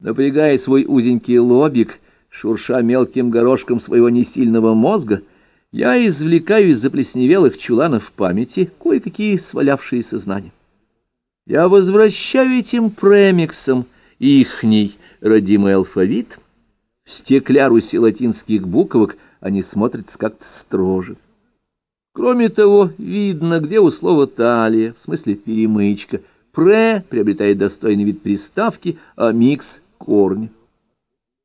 Напрягая свой узенький лобик, шурша мелким горошком своего несильного мозга, я извлекаю из заплесневелых чуланов памяти кое-какие свалявшиеся знания. Я возвращаю этим премиксам ихний родимый алфавит. В стеклярусе латинских буквок они смотрятся как-то строже. Кроме того, видно, где у слова «талия», в смысле «перемычка», «пре» приобретает достойный вид приставки, а «микс» — корни.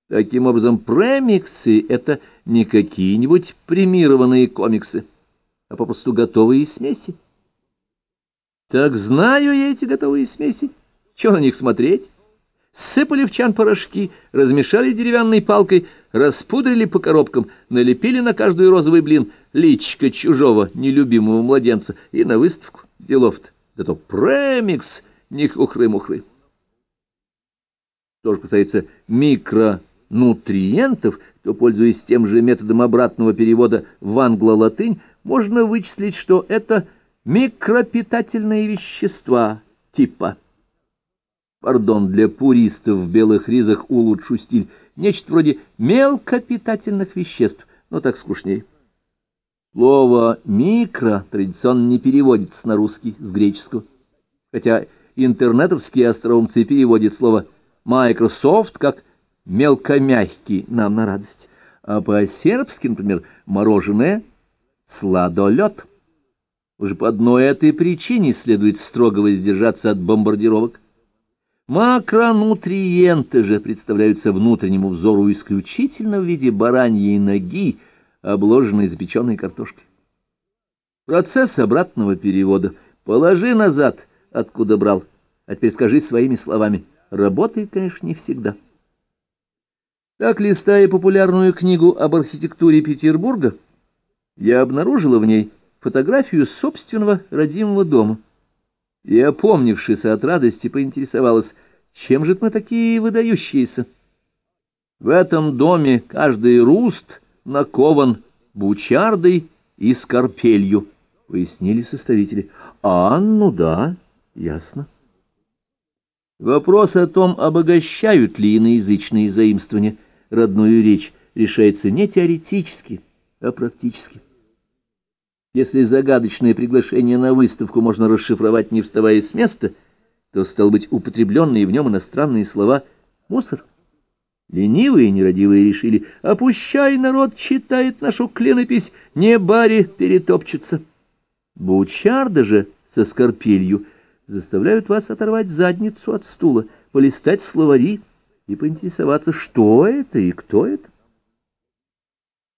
Таким образом, премиксы — это не какие-нибудь премированные комиксы, а попросту готовые смеси. Так знаю я эти готовые смеси. Чего на них смотреть? Сыпали в чан порошки, размешали деревянной палкой, распудрили по коробкам, налепили на каждый розовый блин личико чужого нелюбимого младенца и на выставку делов-то. Зато премикс, не хухры-мухры. Что же касается микронутриентов, то, пользуясь тем же методом обратного перевода в англо-латынь, можно вычислить, что это микропитательные вещества типа пардон, для пуристов в белых ризах улучшу стиль, нечто вроде мелкопитательных веществ, но так скучнее. Слово «микро» традиционно не переводится на русский с греческого, хотя интернетовские остроумцы переводят слово «Microsoft» как «мелкомягкий» нам на радость, а по-сербски, например, «мороженое» — «сладолет». Уже по одной этой причине следует строго воздержаться от бомбардировок. Макронутриенты же представляются внутреннему взору исключительно в виде бараньей ноги, обложенной запеченной картошкой. Процесс обратного перевода «положи назад», откуда брал, а теперь скажи своими словами, работает, конечно, не всегда. Так, листая популярную книгу об архитектуре Петербурга, я обнаружила в ней фотографию собственного родимого дома и, опомнившись от радости, поинтересовалась, чем же мы такие выдающиеся? В этом доме каждый руст накован бучардой и скорпелью, пояснили составители. А, ну да, ясно. Вопрос о том, обогащают ли иноязычные заимствования родную речь, решается не теоретически, а практически. Если загадочное приглашение на выставку можно расшифровать, не вставая с места, то, стал быть, употребленные в нем иностранные слова «мусор». Ленивые и нерадивые решили, опущай, народ читает нашу клинопись, не баре перетопчется. Бучарда же со скорпелью заставляют вас оторвать задницу от стула, полистать словари и поинтересоваться, что это и кто это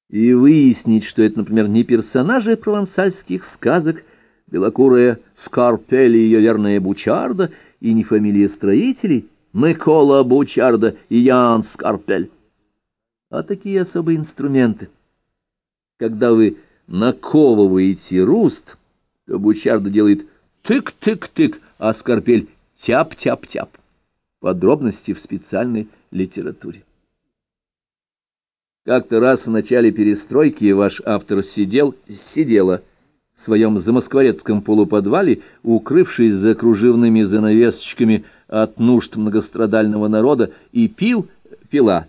и выяснить, что это, например, не персонажи провансальских сказок, белокурая Скарпель и ее верная Бучарда, и не фамилия строителей Никола Бучарда и Ян Скарпель, а такие особые инструменты. Когда вы наковываете руст, то бучарда делает тык-тык-тык, а скорпель тяп-тяп-тяп. Подробности в специальной литературе. Как-то раз в начале перестройки ваш автор сидел, сидела в своем замоскворецком полуподвале, укрывшись за кружевными занавесочками от нужд многострадального народа, и пил, пила,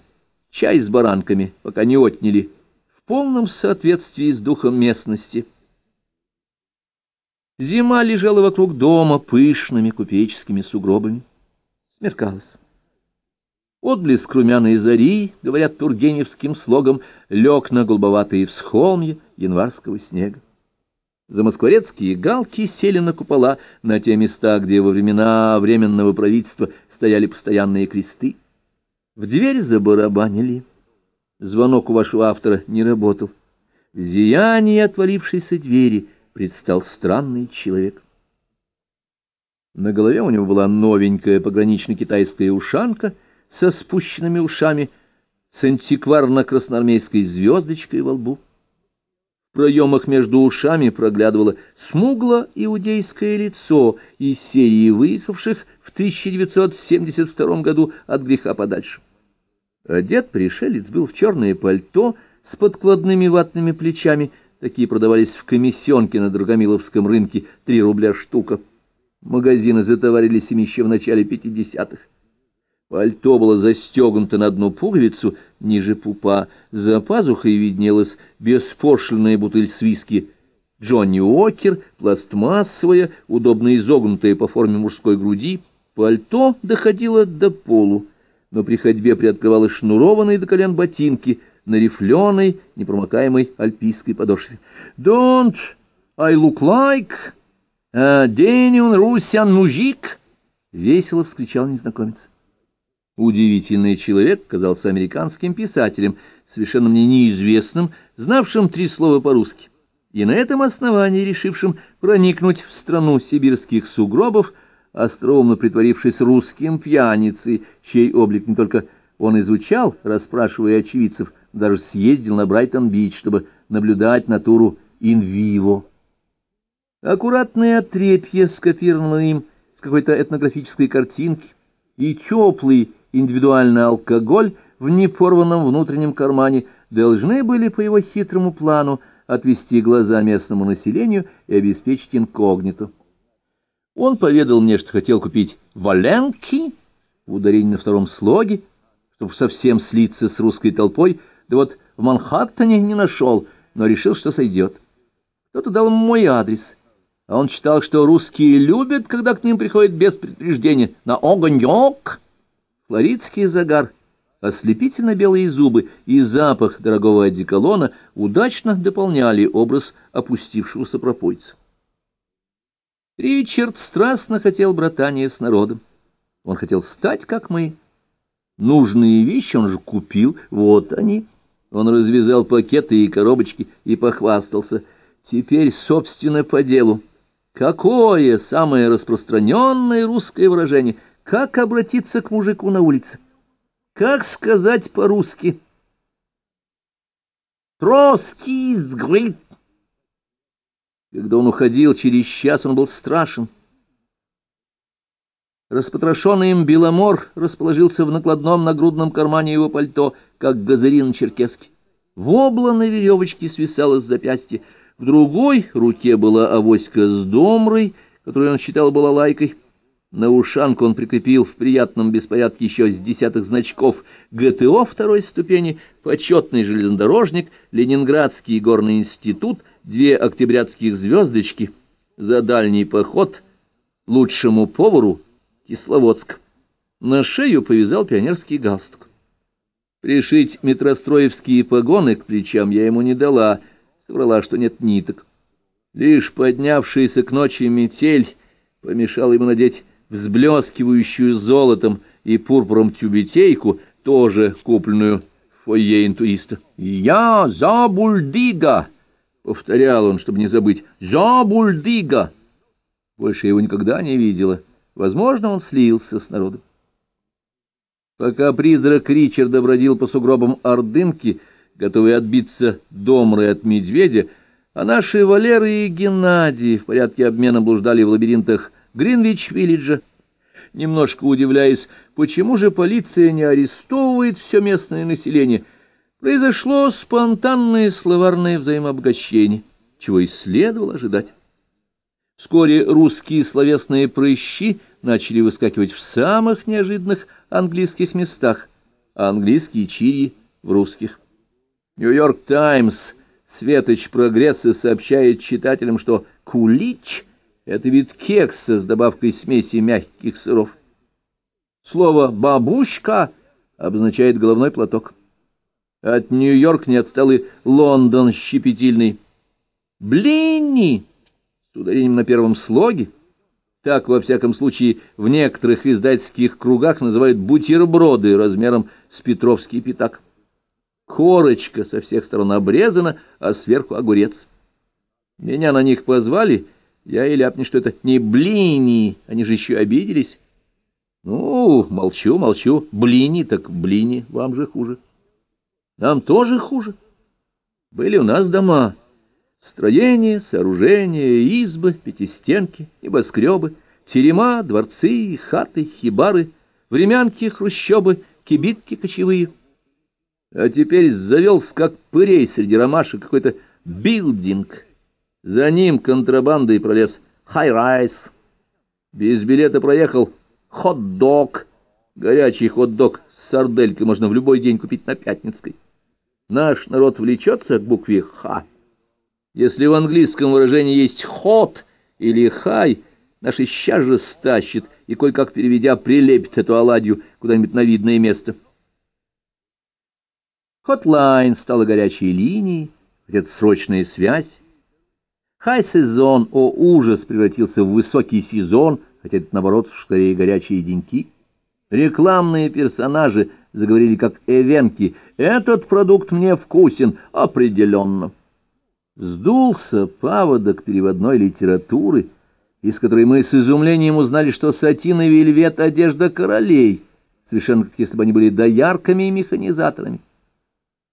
чай с баранками, пока не отняли, в полном соответствии с духом местности. Зима лежала вокруг дома пышными купеческими сугробами. Смеркалось. Отблеск румяной зари, говорят тургеневским слогом, лег на голубоватые всхолмья январского снега. Замоскворецкие галки сели на купола на те места, где во времена временного правительства стояли постоянные кресты. В дверь забарабанили. Звонок у вашего автора не работал. В зиянии отвалившейся двери предстал странный человек. На голове у него была новенькая погранично-китайская ушанка со спущенными ушами, с антикварно-красноармейской звездочкой во лбу. В проемах между ушами проглядывало смугло-иудейское лицо из серии выехавших в 1972 году от греха подальше. Одет пришелец был в черное пальто с подкладными ватными плечами, такие продавались в комиссионке на Драгомиловском рынке, три рубля штука. Магазины затоварились им еще в начале пятидесятых. Пальто было застегнуто на одну пуговицу ниже пупа, за пазухой виднелась беспошлинная бутыль с виски Джонни Уокер, пластмассовая, удобно изогнутая по форме мужской груди, пальто доходило до полу, но при ходьбе приоткрывалось шнурованные до колен ботинки на рифленой, непромокаемой альпийской подошве. «Don't I look like a genuine Russian мужик?» — весело вскричал незнакомец. Удивительный человек казался американским писателем, совершенно мне неизвестным, знавшим три слова по-русски, и на этом основании решившим проникнуть в страну сибирских сугробов, остроумно притворившись русским пьяницей, чей облик не только он изучал, расспрашивая очевидцев, даже съездил на Брайтон-Бич, чтобы наблюдать натуру инвиво. Аккуратные отрепья, скопированные им с какой-то этнографической картинки, и теплый индивидуальный алкоголь в непорванном внутреннем кармане должны были по его хитрому плану отвести глаза местному населению и обеспечить инкогнито. Он поведал мне, что хотел купить валенки, ударение на втором слоге, чтобы совсем слиться с русской толпой, да вот в Манхэттене не нашел, но решил, что сойдет. Кто-то дал ему мой адрес, а он считал, что русские любят, когда к ним приходят без предупреждения на огонек. Флоридский загар, ослепительно белые зубы и запах дорогого одеколона удачно дополняли образ опустившегося пропойца. Ричард страстно хотел братания с народом. Он хотел стать, как мы. Нужные вещи он же купил, вот они. Он развязал пакеты и коробочки и похвастался. Теперь, собственно, по делу. Какое самое распространенное русское выражение — как обратиться к мужику на улице? Как сказать по-русски? Троский сгрыт. Когда он уходил через час, он был страшен. Распотрошенный им Беломор расположился в накладном нагрудном кармане его пальто, как газыри на черкеске. Вобла на веревочке свисала с запястья. В другой руке была авоська с домрой, которую он считал была лайкой. На ушанку он прикрепил в приятном беспорядке еще с десятых значков ГТО второй ступени, почетный железнодорожник, Ленинградский горный институт, две октябрятских звездочки, за дальний поход, лучшему повару, Кисловодск. На шею повязал пионерский галстук. Пришить метростроевские погоны к плечам я ему не дала, соврала, что нет ниток. Лишь поднявшаяся к ночи метель помешала ему надеть взблескивающую золотом и пурпуром тюбетейку, тоже купленную в фойе интуиста. «Я за бульдига!» — повторял он, чтобы не забыть. «За бульдига!» Больше его никогда не видела. Возможно, он слился с народом. Пока призрак Ричарда бродил по сугробам Ордынки, готовый отбиться домрой от медведя, а наши Валеры и Геннадий в порядке обмена блуждали в лабиринтах Гринвич-Виллиджа, немножко удивляясь, почему же полиция не арестовывает все местное население, произошло спонтанное словарное взаимообогащение, чего и следовало ожидать. Вскоре русские словесные прыщи начали выскакивать в самых неожиданных английских местах, а английские чири в русских. «Нью-Йорк Таймс» Светоч прогресса сообщает читателям, что кулич — это вид кекса с добавкой смеси мягких сыров. Слово «бабушка» обозначает головной платок. От Нью-Йорк не отстал и Лондон щепетильный. «Блинни» с ударением на первом слоге. Так, во всяком случае, в некоторых издательских кругах называют бутерброды размером с Петровский пятак. Корочка со всех сторон обрезана, а сверху огурец. Меня на них позвали, я и ляпни, что это не блини, они же еще обиделись. Ну, молчу, молчу, блини так блини, вам же хуже. Нам тоже хуже. Были у нас дома, строения, сооружения, избы, пятистенки, небоскребы, терема, дворцы, хаты, хибары, времянки, хрущобы, кибитки кочевые — а теперь завелся, как пырей среди ромашек, какой-то building. За ним контрабандой пролез high-rise. Без билета проехал хот-дог. Горячий хот-дог с сарделькой можно в любой день купить на Пятницкой. Наш народ влечется к букве «Х». Если в английском выражении есть «hot» или «хай», наш сейчас же стащит и, кое-как переведя, прилепит эту оладью куда-нибудь на видное место. Хотлайн стала горячей линией, где-то срочная связь. Хай-сезон, о ужас, превратился в высокий сезон, хотя это, наоборот, скорее горячие деньки. Рекламные персонажи заговорили как эвенки. «Этот продукт мне вкусен, определенно». Сдулся паводок переводной литературы, из которой мы с изумлением узнали, что сатин и вельвет — одежда королей, совершенно как если бы они были доярками и механизаторами.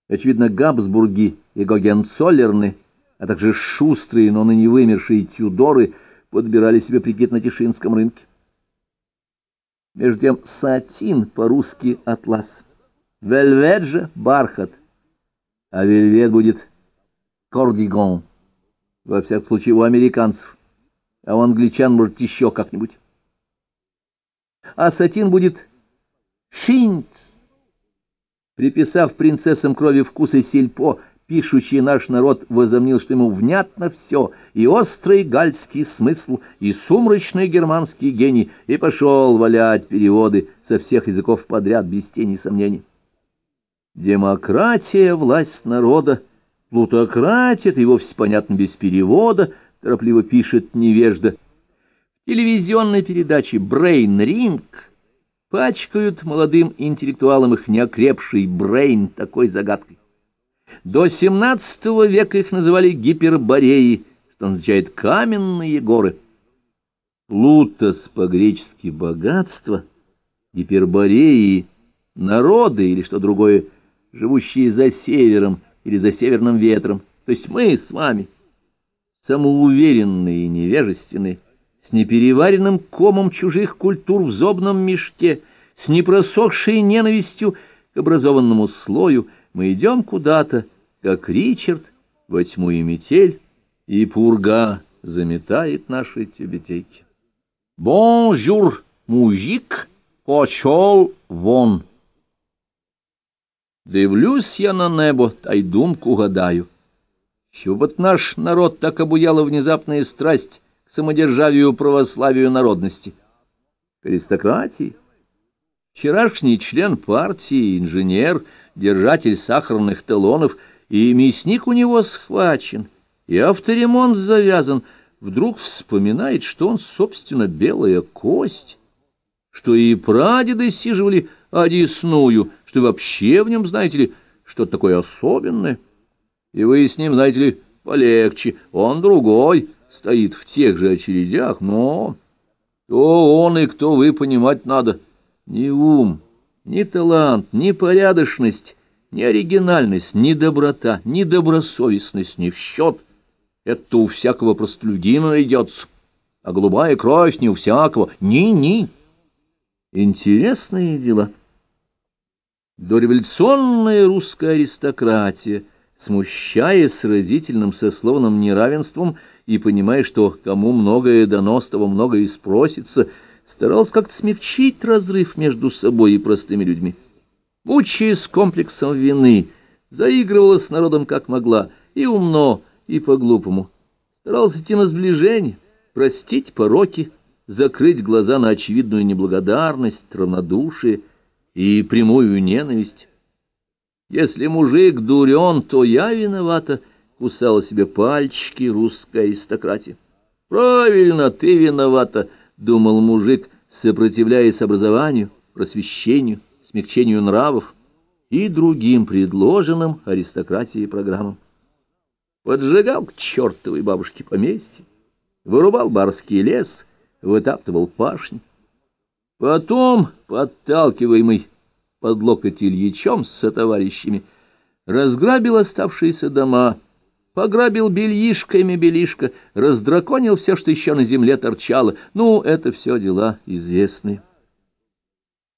Очевидно, Габсбурги и Гогенцоллерны, а также шустрые, но ныне вымершие тюдоры подбирали себе прикид на Тишинском рынке. Между тем сатин по-русски атлас, вельвет же бархат, а вельвет будет кордигон, во всяком случае у американцев, а у англичан, может, еще как-нибудь. А сатин будет шинц, Приписав принцессам крови вкусы сельпо, пишущий наш народ возомнил, что ему внятно все, и острый гальский смысл, и сумрачный германский гений, и пошел валять переводы со всех языков подряд, без тени сомнений. Демократия — власть народа, плутократия — это и вовсе понятно без перевода, торопливо пишет невежда. В телевизионной передаче «Брейн Ринг» пачкают молодым интеллектуалам их неокрепший брейн такой загадкой. До XVII века их называли гипербореи, что означает каменные горы. Плутос по-гречески богатство, гипербореи — народы или что другое, живущие за севером или за северным ветром, то есть мы с вами, самоуверенные и невежественные, с непереваренным комом чужих культур в зобном мешке, с непросохшей ненавистью к образованному слою, мы идем куда-то, как Ричард, во тьму и метель, и пурга заметает наши тюбетейки. «Бонжур, мужик, пошел вон!» Дивлюсь я на небо, й думку гадаю. Чего вот наш народ так обуяла внезапная страсть самодержавию, православию, народности. К аристократии. Вчерашний член партии, инженер, держатель сахарных талонов, и мясник у него схвачен, и авторемонт завязан, вдруг вспоминает, что он, собственно, белая кость, что и прадеды сиживали одесную, что вообще в нем, знаете ли, что-то такое особенное. И вы с ним, знаете ли, полегче, он другой, стоит в тех же очередях, но... То он и кто вы понимать надо. Не ум, Ни талант, ни порядочность, ни оригинальность, ни доброта, ни добросовестность не в счет. Это у всякого простолюдина найдется, а голубая кровь не у всякого. Ни-ни. Интересные дела. Дореволюционная русская аристократия, смущаясь разительным сословным неравенством и понимая, что кому многое дано, с того многое и спросится, старалась как-то смягчить разрыв между собой и простыми людьми. Мучаясь комплексом вины, заигрывала с народом как могла, и умно, и по-глупому. Старалась идти на сближение, простить пороки, закрыть глаза на очевидную неблагодарность, равнодушие и прямую ненависть. Если мужик дурен, то я виновата, кусала себе пальчики русская аристократия. Правильно, ты виновата, думал мужик, сопротивляясь образованию, просвещению, смягчению нравов и другим предложенным аристократией программам. Поджигал к чертовой бабушке поместье, вырубал барский лес, вытаптывал пашни. Потом, подталкиваемый под локоть Ильичом с товарищами, разграбил оставшиеся дома, пограбил бельишками белишко, раздраконил все, что еще на земле торчало. Ну, это все дела известные.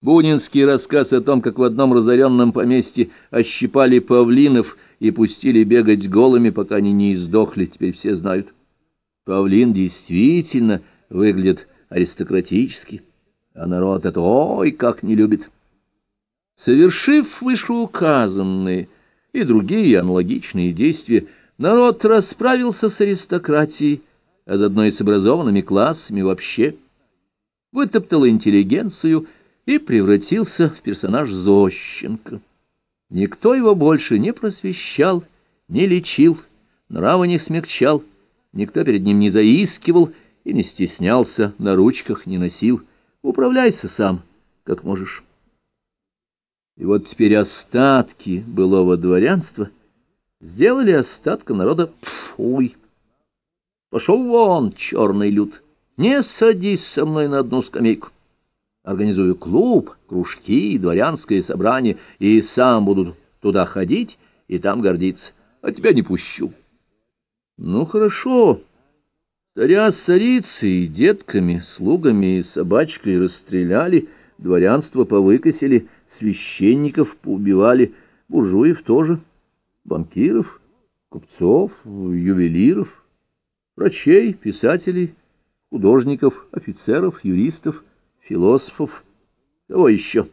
Бунинский рассказ о том, как в одном разоренном поместье ощипали павлинов и пустили бегать голыми, пока они не издохли, теперь все знают. Павлин действительно выглядит аристократически, а народ это ой как не любит. Совершив вышеуказанные и другие аналогичные действия, народ расправился с аристократией, а заодно и с образованными классами вообще, вытоптал интеллигенцию и превратился в персонаж Зощенко. Никто его больше не просвещал, не лечил, нрава не смягчал, никто перед ним не заискивал и не стеснялся, на ручках не носил. Управляйся сам, как можешь. И вот теперь остатки былого дворянства сделали остатком народа пшуй. Пошел вон, черный люд, не садись со мной на одну скамейку. Организую клуб, кружки, дворянское собрание, и сам буду туда ходить и там гордиться, а тебя не пущу. Ну, хорошо. Царя с царицей, детками, слугами и собачкой расстреляли, дворянство повыкосили, священников поубивали, буржуев тоже, банкиров, купцов, ювелиров, врачей, писателей, художников, офицеров, юристов, философов. Кого еще?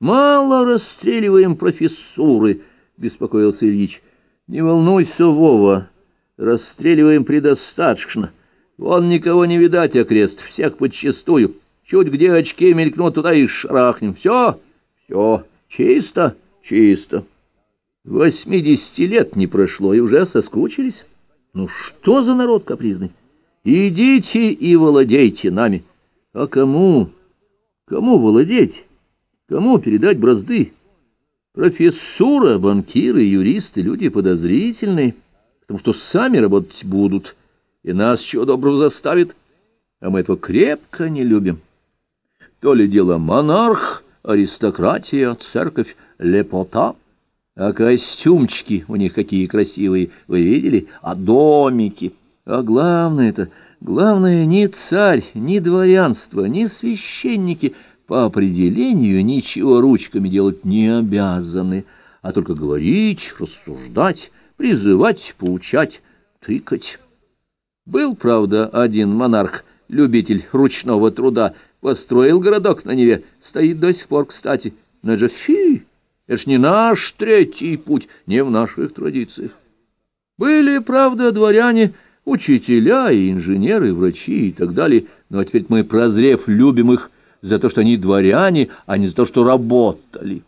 Мало расстреливаем профессуры, беспокоился Ильич. Не волнуйся, Вова, расстреливаем предостаточно. Вон никого не видать окрест, всех подчистую. Чуть где очки мелькнут, туда и шарахнем. Все, все, чисто, чисто. Восьмидесяти лет не прошло, и уже соскучились. Ну что за народ капризный? Идите и владейте нами. А кому? Кому владеть? Кому передать бразды? Профессура, банкиры, юристы — люди подозрительные, потому что сами работать будут, и нас чего доброго заставит, а мы этого крепко не любим. То ли дело монарх, аристократия, церковь, лепота, а костюмчики у них какие красивые, вы видели, а домики, а главное-то — Главное, ни царь, ни дворянство, ни священники по определению ничего ручками делать не обязаны, а только говорить, рассуждать, призывать, поучать, тыкать. Был, правда, один монарх, любитель ручного труда, построил городок на Неве, стоит до сих пор, кстати. Но это же фи, это ж не наш третий путь, не в наших традициях. Были, правда, дворяне учителя и инженеры, врачи и так далее. Но теперь мы, прозрев, любим их за то, что они дворяне, а не за то, что работали.